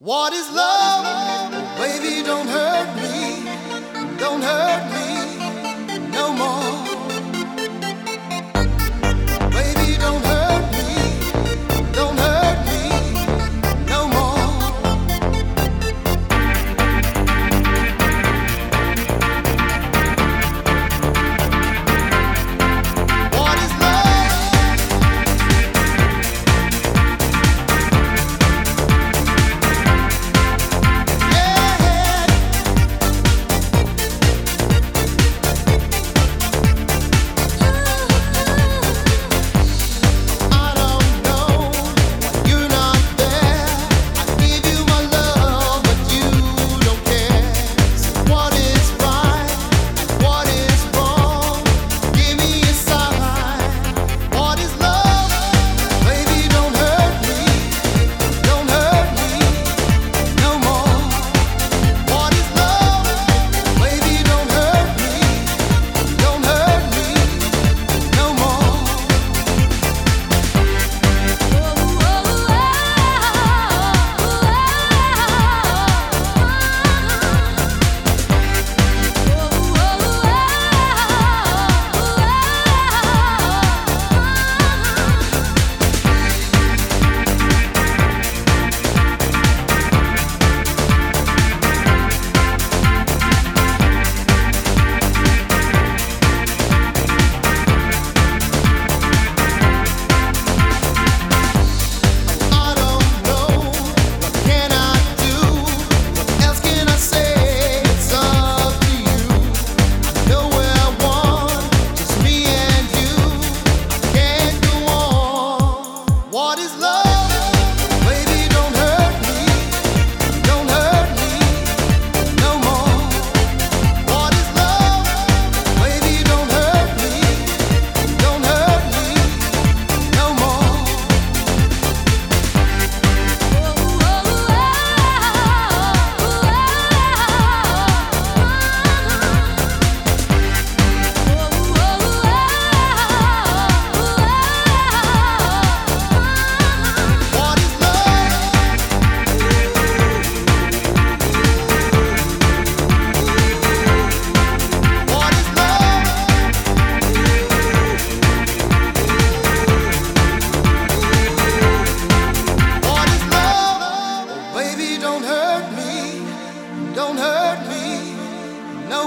What is love? Baby, don't hurt me.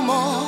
more.